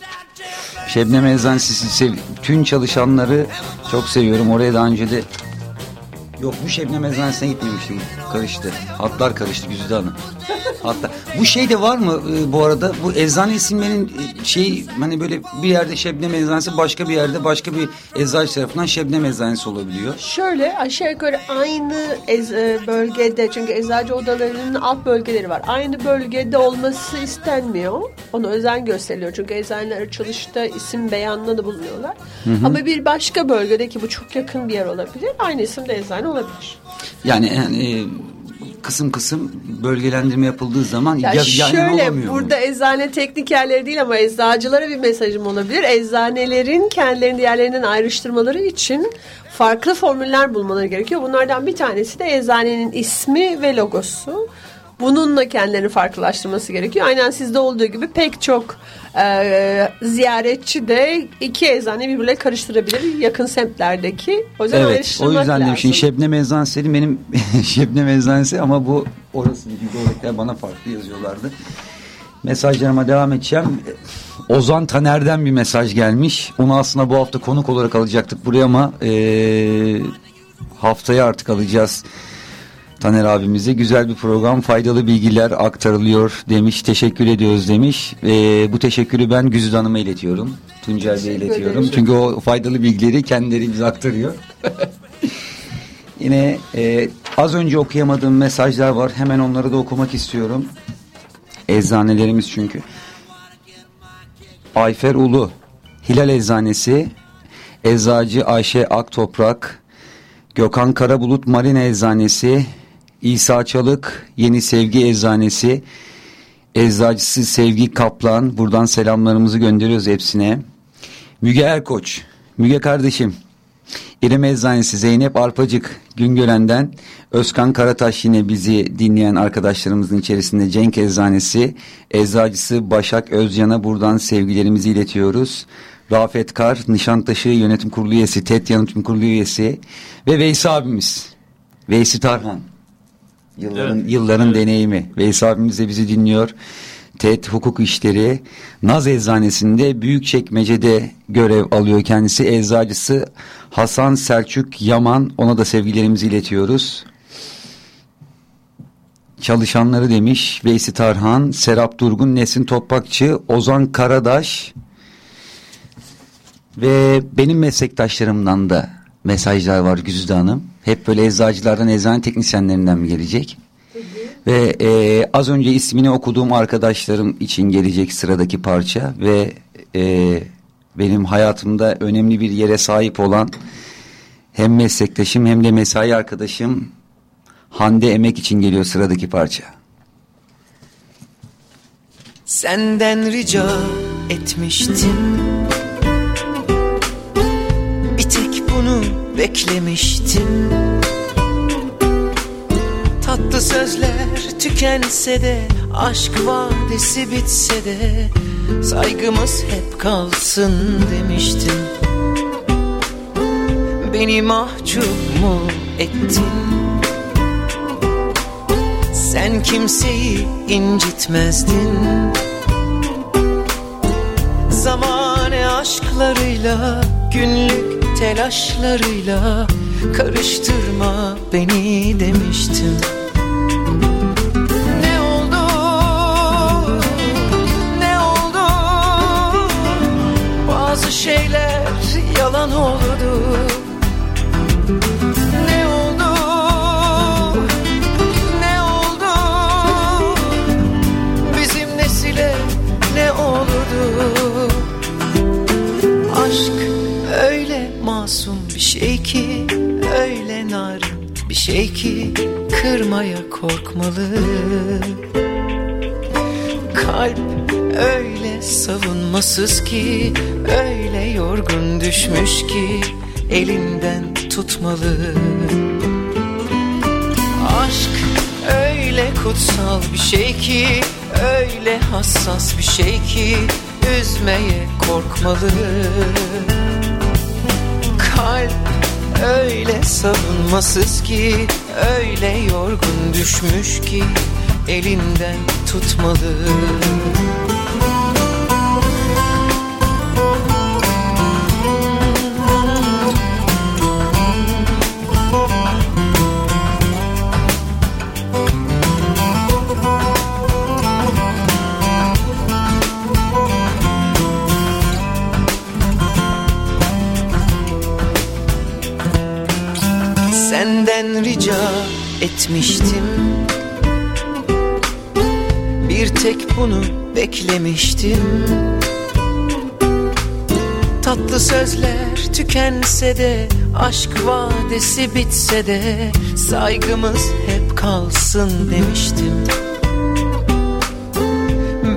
Şebnem Eczanesi tüm çalışanları çok seviyorum. Oraya daha önce de Yok bu Şebnem Eczanesi'ne gitmemiştim. Karıştı. Hatlar karıştı Güzide Hanım. Hatta bu şey de var mı e, bu arada? Bu eczane isimlerin e, şey hani böyle bir yerde Şebnem Eczanesi başka bir yerde başka bir eczacı tarafından Şebnem Eczanesi olabiliyor. Şöyle aşağı yukarı aynı ez- e, bölgede çünkü eczacı odalarının alt bölgeleri var. Aynı bölgede olması istenmiyor. Ona özen gösteriliyor. Çünkü eczaneler açılışta isim beyanında da bulunuyorlar. Ama bir başka bölgede ki bu çok yakın bir yer olabilir. Aynı isimde eczane olabilir. Yani, yani e, kısım kısım bölgelendirme yapıldığı zaman Ya şöyle olamıyor mu? burada eczane teknikerleri değil ama eczacılara bir mesajım olabilir. Eczanelerin kendilerini diğerlerinden ayrıştırmaları için farklı formüller bulmaları gerekiyor. Bunlardan bir tanesi de eczanenin ismi ve logosu. Bununla kendilerini farklılaştırması gerekiyor. Aynen sizde olduğu gibi pek çok e, ziyaretçi de iki eczane birbirine karıştırabilir yakın semtlerdeki. O yüzden Evet o yüzden lazım. demişim Şebnem Eczanesi benim Şebnem Eczanesi ama bu orası oradakiler bana farklı yazıyorlardı. Mesajlarıma devam edeceğim. Ozan Taner'den bir mesaj gelmiş. Onu aslında bu hafta konuk olarak alacaktık buraya ama eee, haftaya artık alacağız. Taner abimize güzel bir program faydalı bilgiler aktarılıyor demiş teşekkür ediyoruz demiş Eee, bu teşekkürü ben Güzide Hanım'a iletiyorum Tuncer Bey'e iletiyorum ederim. çünkü o faydalı bilgileri kendileri bize aktarıyor Yine e, az önce okuyamadığım mesajlar var. Hemen onları da okumak istiyorum. Eczanelerimiz çünkü. Ayfer Ulu, Hilal Eczanesi, Eczacı Ayşe Aktoprak, Gökhan Karabulut Marina Eczanesi, İsa Çalık Yeni Sevgi Eczanesi, Eczacısı Sevgi Kaplan. Buradan selamlarımızı gönderiyoruz hepsine. Müge Erkoç, Müge kardeşim, İrem Eczanesi Zeynep Arpacık Güngören'den Özkan Karataş yine bizi dinleyen arkadaşlarımızın içerisinde Cenk Eczanesi Eczacısı Başak Özcan'a buradan sevgilerimizi iletiyoruz. Rafet Kar Nişantaşı Yönetim Kurulu üyesi TET Yönetim Kurulu üyesi ve Veysi abimiz Veysi Tarhan Yılların, Evet. yılların Evet. deneyimi. Veys abimiz de bizi dinliyor. TED Hukuk İşleri Naz Eczanesi'nde Büyükçekmece'de görev alıyor kendisi. Eczacısı Hasan Selçuk Yaman. Ona da sevgilerimizi iletiyoruz. Çalışanları demiş Veysi Tarhan, Serap Durgun, Nesin Toprakçı, Ozan Karadaş ve benim meslektaşlarımdan da mesajlar var Güzide Hanım. Hep böyle eczacılardan, eczane teknisyenlerinden mi gelecek? Ve e, az önce ismini okuduğum arkadaşlarım için gelecek sıradaki parça ve e, benim hayatımda önemli bir yere sahip olan hem meslektaşım hem de mesai arkadaşım Hande Emek için geliyor sıradaki parça. Senden rica etmiştim beklemiştim. Tatlı sözler tükense de Aşk vadesi bitse de Saygımız hep kalsın demiştim. Beni mahcup mu ettin? Sen kimseyi incitmezdin. Zamane aşklarıyla Günlük telaşlarıyla Karıştırma beni demiştim şey ki Kırmaya korkmalı. Kalp öyle savunmasız ki Öyle yorgun düşmüş ki Elinden tutmalı. Aşk öyle kutsal bir şey ki Öyle hassas bir şey ki Üzmeye korkmalı Öyle savunmasız ki Öyle yorgun düşmüş ki Elinden tutmalı etmiştim Bir tek bunu beklemiştim. Tatlı sözler tükense de Aşk vadesi bitse de Saygımız hep kalsın demiştim.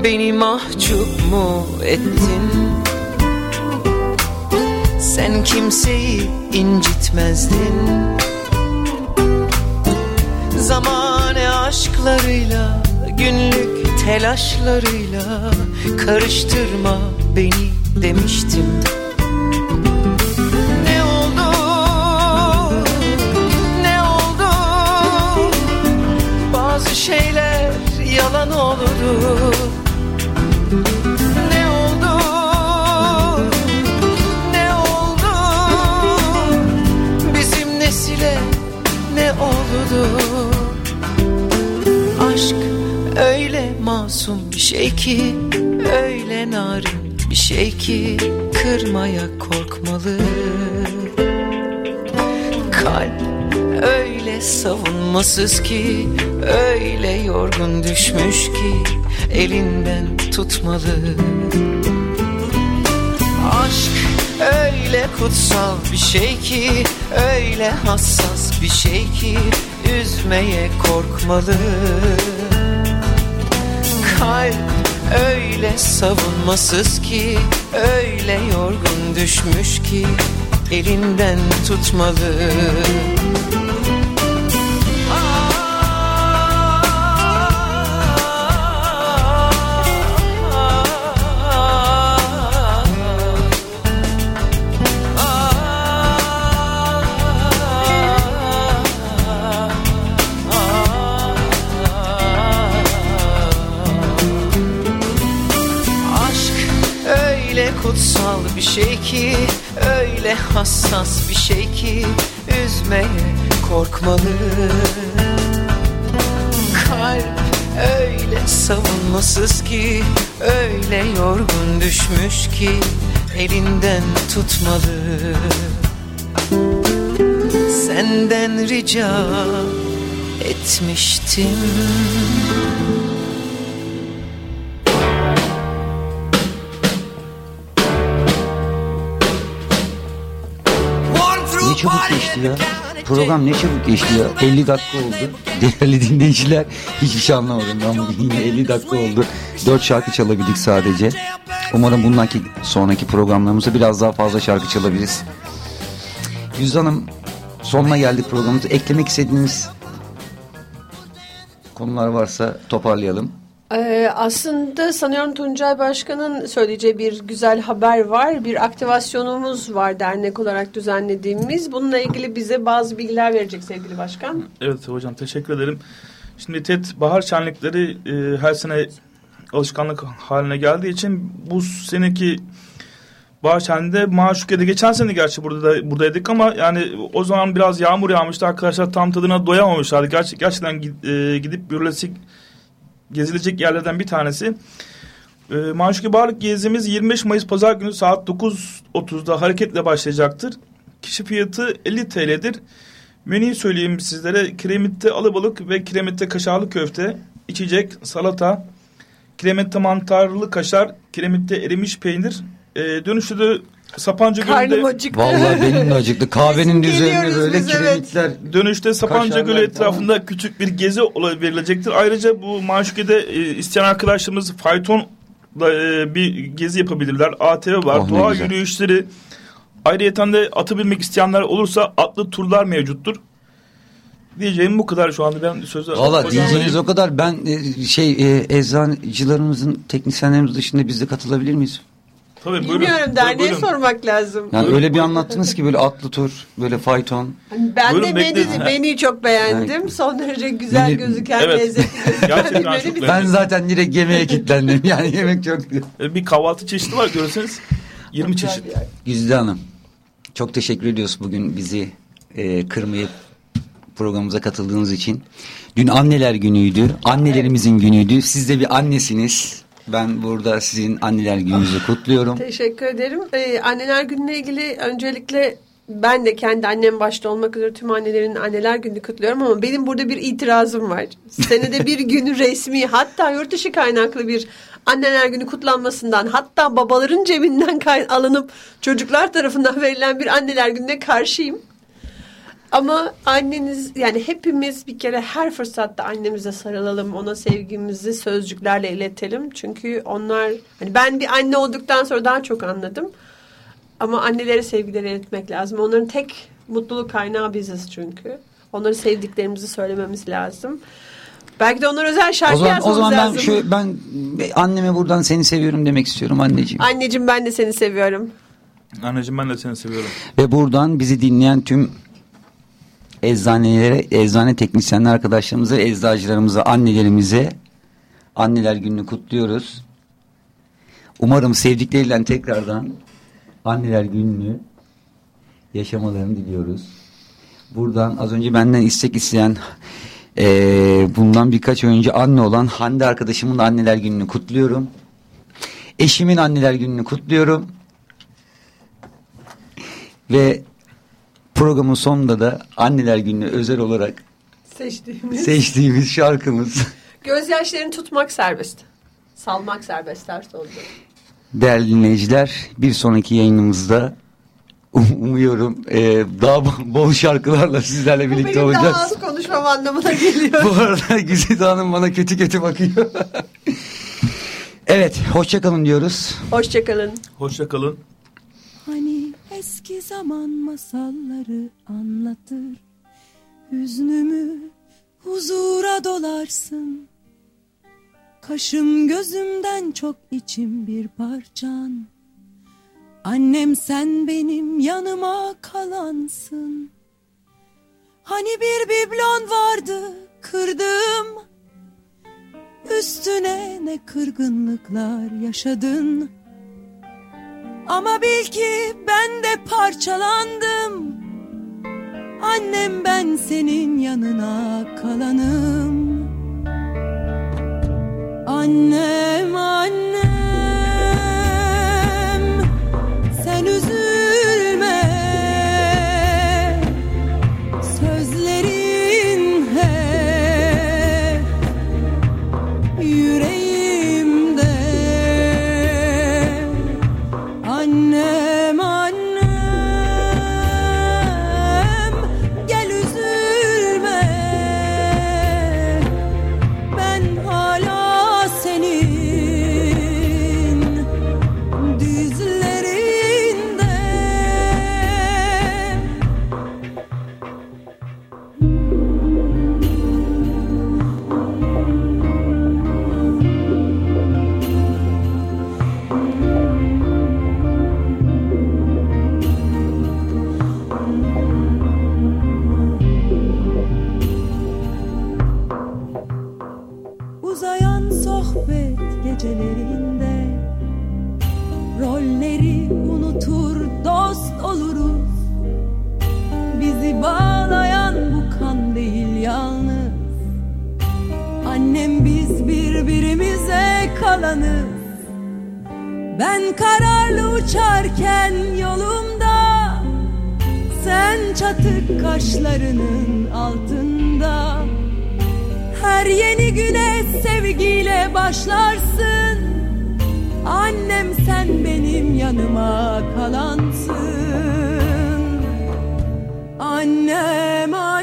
Beni mahcup mu ettin? Sen kimseyi incitmezdin Zamane aşklarıyla Günlük telaşlarıyla Karıştırma beni demiştim. Ne oldu? Ne oldu? Bazı şeyler yalan oldu Ne oldu? Ne oldu? Bizim nesile ne oldu masum bir şey ki Öyle narin bir şey ki Kırmaya korkmalı. Kalp öyle savunmasız ki Öyle yorgun düşmüş ki Elinden tutmalı. Aşk öyle kutsal bir şey ki Öyle hassas bir şey ki Üzmeye korkmalı Kalp öyle savunmasız ki Öyle yorgun düşmüş ki Elinden tutmalı Öyle hassas bir şey ki Üzmeye korkmalı. Kalp öyle savunmasız ki Öyle yorgun düşmüş ki Elinden tutmalı. Senden rica etmiştim çabuk geçti ya. Program ne çabuk geçti ya. 50 dakika oldu. Değerli dinleyiciler hiçbir şey anlamadım. Ben bugün yine 50 dakika oldu. 4 şarkı çalabildik sadece. Umarım bundanki sonraki programlarımızda biraz daha fazla şarkı çalabiliriz. Yüzde Hanım sonuna geldik programımız. Eklemek istediğiniz konular varsa toparlayalım. Ee, aslında sanıyorum Tuncay Başkan'ın söyleyeceği bir güzel haber var. Bir aktivasyonumuz var dernek olarak düzenlediğimiz. Bununla ilgili bize bazı bilgiler verecek sevgili başkan. Evet hocam teşekkür ederim. Şimdi TED bahar şenlikleri e, her sene alışkanlık haline geldiği için bu seneki bahar şenliğinde Maşukiye'de geçen sene gerçi burada da, buradaydık ama yani o zaman biraz yağmur yağmıştı. Arkadaşlar tam tadına doyamamışlardı. Gerçi, gerçekten e, gidip görülesi gezilecek yerlerden bir tanesi. E, Maşuki Bağlık gezimiz 25 Mayıs Pazar günü saat 9.30'da hareketle başlayacaktır. Kişi fiyatı 50 TL'dir. Menüyü söyleyeyim sizlere. Kiremitte alıbalık ve kiremitte kaşarlı köfte, içecek, salata, kiremitte mantarlı kaşar, kiremitte erimiş peynir. E, dönüşte de Sapanca Karnım Gölü'nde acıktı. Vallahi benim de acıktı. Kahvenin Biz üzerine geliyoruz böyle biz, evet. kiremitler. dönüşte Sapanca Kaşarlar Gölü etrafında küçük bir gezi ola- verilecektir. Ayrıca bu Maşuke'de e, isteyen arkadaşlarımız fayton e, bir gezi yapabilirler. ATV var, Oh, ne doğa güzel. yürüyüşleri. Ayrıca de atı binmek isteyenler olursa atlı turlar mevcuttur. Diyeceğim bu kadar şu anda ben sözü Valla hocama diyeceğiniz o kadar. Ben e, şey e, eczacılarımızın teknisyenlerimiz dışında biz de katılabilir miyiz? Tabii buyurun. Bilmiyorum derneğe Buyurun. sormak lazım. Yani öyle bir anlattınız ki böyle atlı tur, böyle fayton. Hani Ben Buyurun, de beni, beni çok beğendim. Son derece güzel Beni- gözüken, Evet. lezzetli Gerçekten çok. Ben zaten direkt yemeğe kilitlendim. Yani yemek çok E, Bir kahvaltı çeşidi var görürseniz 20 çeşit. Güzide Hanım, çok teşekkür ediyoruz bugün bizi e, kırmayıp programımıza katıldığınız için. Dün anneler günüydü. Annelerimizin günüydü. Siz de bir annesiniz. Ben burada sizin anneler gününüzü kutluyorum. Teşekkür ederim. Ee, anneler gününe ilgili öncelikle ben de kendi annem başta olmak üzere tüm annelerin anneler gününü kutluyorum ama benim burada bir itirazım var. Senede bir gün resmi hatta yurt dışı kaynaklı bir anneler günü kutlanmasından hatta babaların cebinden alınıp çocuklar tarafından verilen bir anneler gününe karşıyım. Ama anneniz yani hepimiz bir kere her fırsatta annemize sarılalım, ona sevgimizi sözcüklerle iletelim. Çünkü onlar hani ben bir anne olduktan sonra daha çok anladım. Ama annelere sevgileri iletmek lazım. Onların tek mutluluk kaynağı biziz çünkü. Onları sevdiklerimizi söylememiz lazım. Belki de onlara özel şarkı O zaman, o zaman ben lazım. şu ben anneme buradan seni seviyorum demek istiyorum anneciğim. Anneciğim ben de seni seviyorum. Anneciğim ben de seni seviyorum. Ve buradan bizi dinleyen tüm eczanelere, eczane teknisyenler arkadaşlarımıza, eczacılarımıza, annelerimize anneler gününü kutluyoruz. Umarım sevdikleriyle tekrardan anneler gününü yaşamalarını diliyoruz. Buradan az önce benden istek isteyen eee, bundan birkaç önce anne olan Hande arkadaşımın da anneler gününü kutluyorum. Eşimin anneler gününü kutluyorum. Ve programın sonunda da anneler gününe özel olarak Seçtiğimiz. seçtiğimiz şarkımız Gözyaşlarını tutmak serbest. Salmak serbest ders oldu. değerli dinleyiciler bir sonraki yayınımızda um- umuyorum e, daha bol şarkılarla sizlerle Bu birlikte benim olacağız. daha az konuşmam anlamına geliyor. Bu arada Güzide Hanım bana kötü kötü bakıyor. evet hoşçakalın diyoruz. Hoşçakalın. Hoşça kalın. Hani eski zaman masalları anlatır. Hüznümü huzura dolarsın. Kaşım gözümden çok içim bir parçan. Annem sen benim yanıma kalansın. Hani bir biblon vardı kırdım Üstüne ne kırgınlıklar yaşadın ama bil ki ben de parçalandım. Annem ben senin yanına kalanım. Annem annem kalanız Ben kararlı uçarken yolumda Sen çatık kaşlarının altında. Her yeni güne sevgiyle başlarsın Annem sen benim yanıma kalansın. Annem annem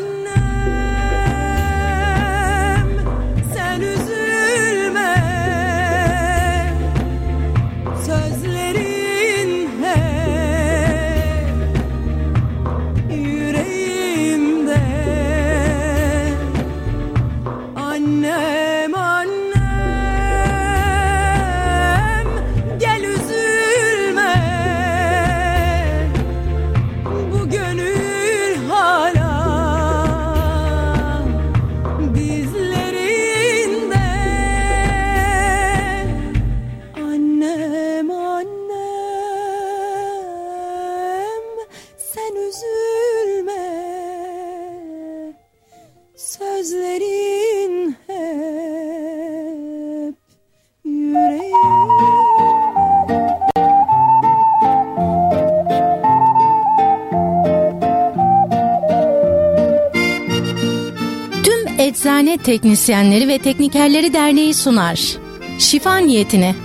Eczane Teknisyenleri ve Teknikerleri Derneği sunar. Şifa niyetine